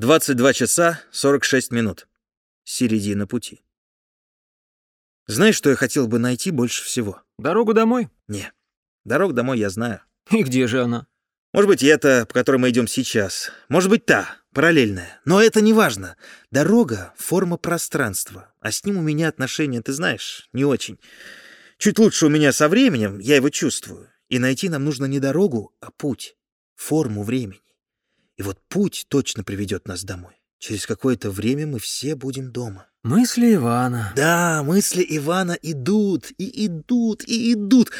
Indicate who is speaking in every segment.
Speaker 1: 22 часа 46 минут. Середина пути. Знаешь, что я хотел бы найти больше всего?
Speaker 2: Дорогу домой?
Speaker 1: Не. Дорогу домой я знаю.
Speaker 2: И где же она?
Speaker 1: Может быть, и эта, по которой мы идем сейчас. Может быть, та, параллельная. Но это не важно. Дорога — форма пространства. А с ним у меня отношения, ты знаешь, не очень. Чуть лучше у меня со временем, я его чувствую. И найти нам нужно не дорогу, а путь, форму времени. И вот путь точно приведет нас домой. Через какое-то время мы все будем дома.
Speaker 2: Мысли Ивана.
Speaker 1: Да, мысли Ивана идут, и идут, и идут.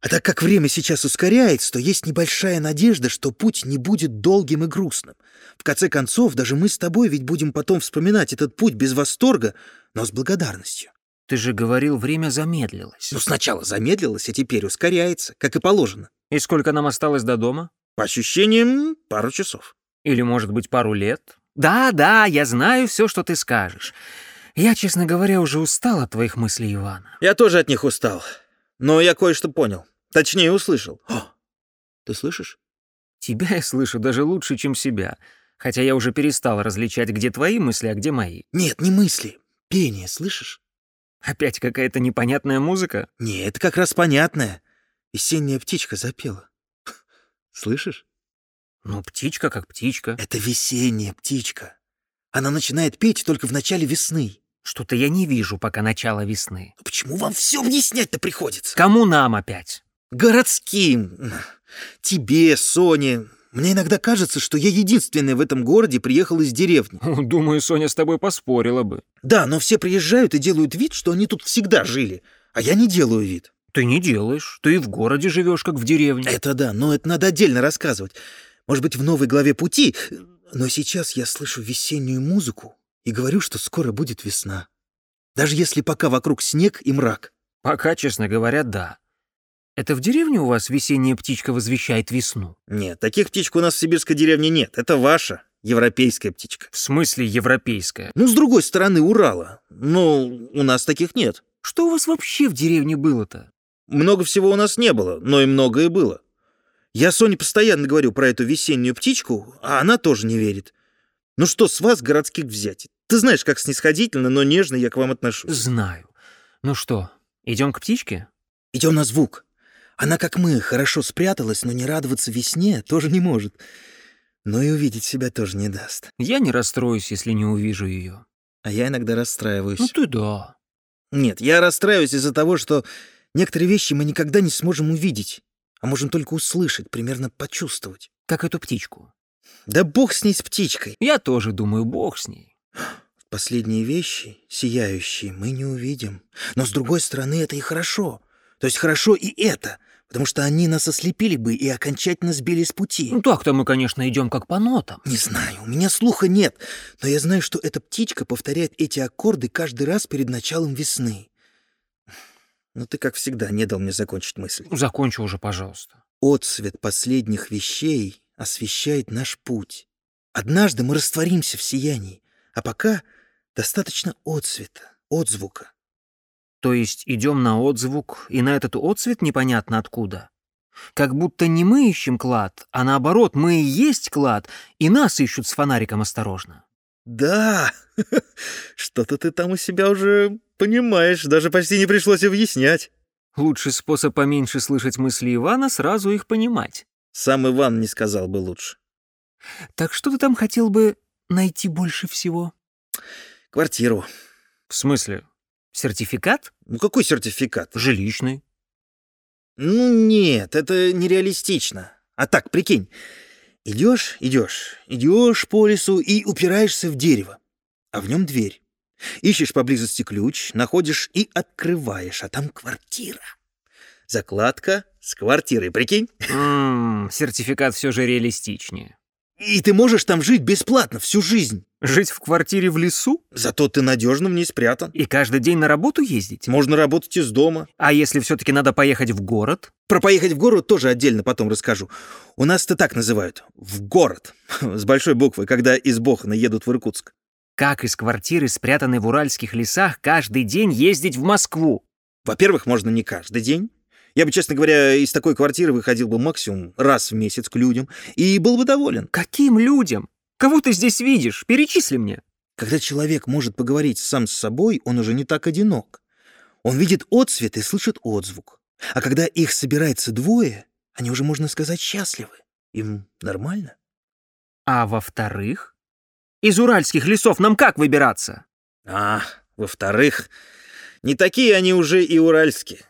Speaker 1: А так как время сейчас ускоряется, то есть небольшая надежда, что путь не будет долгим и грустным. В конце концов, даже мы с тобой ведь будем потом вспоминать этот путь без восторга, но с благодарностью.
Speaker 2: Ты же говорил, время замедлилось.
Speaker 1: Ну, сначала замедлилось, а теперь ускоряется, как и положено.
Speaker 2: И сколько нам осталось до дома?
Speaker 1: По ощущениям, пару часов.
Speaker 2: Или, может быть, пару лет? Да, да, я знаю все, что ты скажешь. Я, честно говоря, уже устал от твоих мыслей, Ивана.
Speaker 1: Я тоже от них устал. Но я кое-что понял. Точнее, услышал. О, ты слышишь?
Speaker 2: Тебя я слышу даже лучше, чем себя. Хотя я уже перестал различать, где твои мысли, а где мои.
Speaker 1: Нет, не мысли. Пение, слышишь?
Speaker 2: Опять какая-то непонятная музыка?
Speaker 1: Не, это как раз понятная. Весенняя птичка запела. Слышишь?
Speaker 2: Ну, птичка как птичка.
Speaker 1: Это весенняя птичка. Она начинает петь только в начале весны.
Speaker 2: Что-то я не вижу, пока начало весны.
Speaker 1: Но почему вам все объяснять-то приходится?
Speaker 2: Кому нам опять?
Speaker 1: Городским. Тебе, Соне. Мне иногда кажется, что я единственный в этом городе приехал из деревни.
Speaker 2: Думаю, Соня с тобой поспорила бы.
Speaker 1: Да, но все приезжают и делают вид, что они тут всегда жили. А я не делаю вид.
Speaker 2: Ты не делаешь. Ты и в городе живешь, как в деревне.
Speaker 1: Это да, но это надо отдельно рассказывать. Может быть, в новой главе пути. Но сейчас я слышу весеннюю музыку и говорю, что скоро будет весна. Даже если пока вокруг снег и мрак.
Speaker 2: Пока, честно говоря, да. Это в деревне у вас весенняя птичка возвещает весну?
Speaker 1: Нет, таких птичек у нас в сибирской деревне нет. Это ваша, европейская птичка.
Speaker 2: В смысле европейская?
Speaker 1: Ну, с другой стороны Урала. Но у нас таких нет.
Speaker 2: Что у вас вообще в деревне было-то?
Speaker 1: Много всего у нас не было, но и многое было. Я Соне постоянно говорю про эту весеннюю птичку, а она тоже не верит. Ну что с вас, городских, взять? Ты знаешь, как снисходительно, но нежно я к вам отношусь.
Speaker 2: Знаю. Ну что, идем к птичке?
Speaker 1: Идем на звук. Она, как мы, хорошо спряталась, но не радоваться весне тоже не может. Но и увидеть себя тоже не даст.
Speaker 2: Я не расстроюсь, если не увижу ее.
Speaker 1: А я иногда расстраиваюсь.
Speaker 2: Ну ты да.
Speaker 1: Нет, я расстраиваюсь из-за того, что некоторые вещи мы никогда не сможем увидеть, а можем только услышать, примерно почувствовать.
Speaker 2: Как эту птичку.
Speaker 1: Да бог с ней, с птичкой.
Speaker 2: Я тоже думаю, бог с ней.
Speaker 1: Последние вещи, сияющие, мы не увидим. Но, с другой стороны, это и хорошо. То есть хорошо и это, потому что они нас ослепили бы и окончательно сбили с пути.
Speaker 2: Ну так-то мы, конечно, идем как по нотам.
Speaker 1: Не знаю, у меня слуха нет, но я знаю, что эта птичка повторяет эти аккорды каждый раз перед началом весны. Но ты, как всегда, не дал мне закончить мысль.
Speaker 2: Закончи уже, пожалуйста.
Speaker 1: Отцвет последних вещей освещает наш путь. Однажды мы растворимся в сиянии, а пока достаточно отцвета, отзвука.
Speaker 2: То есть идем на отзвук, и на этот отцвет непонятно откуда? Как будто не мы ищем клад, а наоборот, мы и есть клад, и нас ищут с фонариком осторожно.
Speaker 1: Да, что-то ты там у себя уже понимаешь, даже почти не пришлось объяснять.
Speaker 2: Лучший способ поменьше слышать мысли Ивана — сразу их понимать.
Speaker 1: Сам Иван не сказал бы лучше.
Speaker 2: Так что ты там хотел бы найти больше всего?
Speaker 1: Квартиру.
Speaker 2: В смысле? Сертификат?
Speaker 1: Ну какой сертификат?
Speaker 2: Жилищный.
Speaker 1: Ну нет, это нереалистично. А так, прикинь, идешь, идешь, идешь по лесу и упираешься в дерево, а в нем дверь. Ищешь поблизости ключ, находишь и открываешь, а там квартира. Закладка с квартирой, прикинь?
Speaker 2: М-м, сертификат все же реалистичнее.
Speaker 1: И ты можешь там жить бесплатно всю жизнь.
Speaker 2: Жить в квартире в лесу?
Speaker 1: Зато ты надежно в ней спрятан.
Speaker 2: И каждый день на работу ездить?
Speaker 1: Можно работать из дома.
Speaker 2: А если все-таки надо поехать в город?
Speaker 1: Про поехать в город тоже отдельно потом расскажу. У нас это так называют. В город. С большой буквы, когда из Бохана едут в Иркутск.
Speaker 2: Как из квартиры, спрятанной в уральских лесах, каждый день ездить в Москву?
Speaker 1: Во-первых, можно не каждый день. Я бы, честно говоря, из такой квартиры выходил бы максимум раз в месяц к людям и был бы доволен.
Speaker 2: Каким людям? Кого ты здесь видишь? Перечисли мне.
Speaker 1: Когда человек может поговорить сам с собой, он уже не так одинок. Он видит отсвет и слышит отзвук. А когда их собирается двое, они уже, можно сказать, счастливы. Им нормально.
Speaker 2: А во-вторых, из уральских лесов нам как выбираться?
Speaker 1: А, во-вторых, не такие они уже и уральские.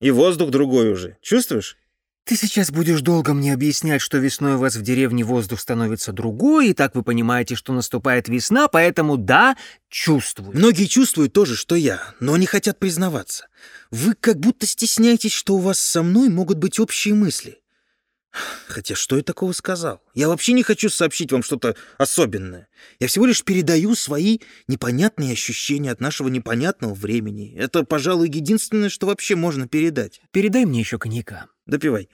Speaker 1: И воздух другой уже. Чувствуешь?
Speaker 2: Ты сейчас будешь долго мне объяснять, что весной у вас в деревне воздух становится другой, и так вы понимаете, что наступает весна, поэтому да, чувствую.
Speaker 1: Многие чувствуют то же, что я, но не хотят признаваться. Вы как будто стесняетесь, что у вас со мной могут быть общие мысли. Хотя что я такого сказал? Я вообще не хочу сообщить вам что-то особенное. Я всего лишь передаю свои непонятные ощущения от нашего непонятного времени. Это, пожалуй, единственное, что вообще можно передать.
Speaker 2: Передай мне еще коньяка.
Speaker 1: Допивай.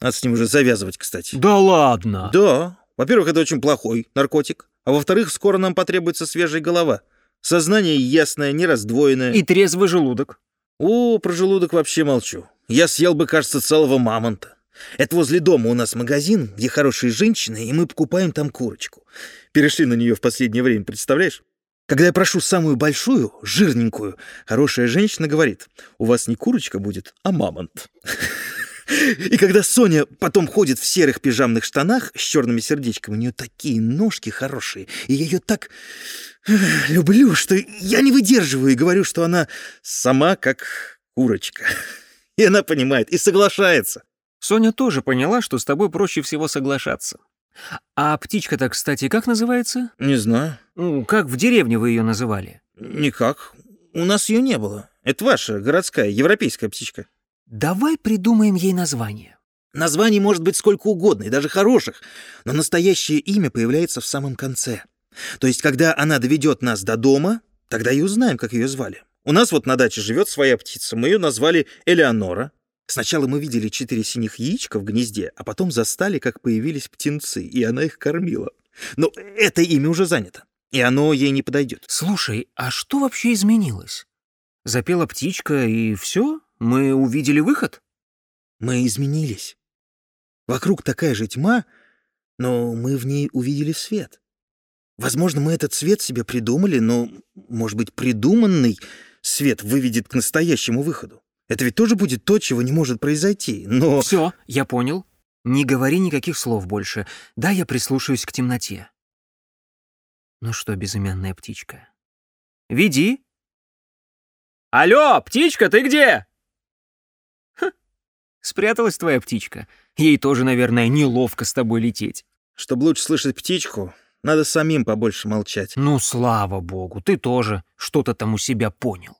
Speaker 1: Надо с ним уже завязывать, кстати.
Speaker 2: Да ладно?
Speaker 1: Да. Во-первых, это очень плохой наркотик. А во-вторых, скоро нам потребуется свежая голова. Сознание ясное, не раздвоенное.
Speaker 2: И трезвый желудок.
Speaker 1: О, про желудок вообще молчу. Я съел бы, кажется, целого мамонта. Это возле дома у нас магазин, где хорошие женщины, и мы покупаем там курочку. Перешли на нее в последнее время, представляешь? Когда я прошу самую большую, жирненькую, хорошая женщина говорит, у вас не курочка будет, а мамонт. И когда Соня потом ходит в серых пижамных штанах с черными сердечками, у нее такие ножки хорошие, и я ее так люблю, что я не выдерживаю и говорю, что она сама как курочка. И она понимает и соглашается.
Speaker 2: Соня тоже поняла, что с тобой проще всего соглашаться. А птичка-то, кстати, как называется?
Speaker 1: Не знаю.
Speaker 2: Ну, как в деревне вы ее называли?
Speaker 1: Никак. У нас ее не было. Это ваша городская, европейская птичка.
Speaker 2: Давай придумаем ей название.
Speaker 1: Названий может быть сколько угодно, и даже хороших, но настоящее имя появляется в самом конце. То есть, когда она доведет нас до дома, тогда и узнаем, как ее звали. У нас вот на даче живет своя птица, мы ее назвали Элеонора. Сначала мы видели четыре синих яичка в гнезде, а потом застали, как появились птенцы, и она их кормила. Но это имя уже занято, и оно ей не подойдет.
Speaker 2: Слушай, а что вообще изменилось? Запела птичка, и все? Мы увидели выход?
Speaker 1: Мы изменились. Вокруг такая же тьма, но мы в ней увидели свет. Возможно, мы этот свет себе придумали, но, может быть, придуманный свет выведет к настоящему выходу. Это ведь тоже будет то, чего не может произойти, но...
Speaker 2: Все, я понял. Не говори никаких слов больше. Да, я прислушаюсь к темноте. Ну что, безымянная птичка? Веди. Алло, птичка, ты где? Ха, спряталась твоя птичка. Ей тоже, наверное, неловко с тобой лететь.
Speaker 1: Чтобы лучше слышать птичку, надо самим побольше молчать.
Speaker 2: Ну, слава богу, ты тоже что-то там у себя понял.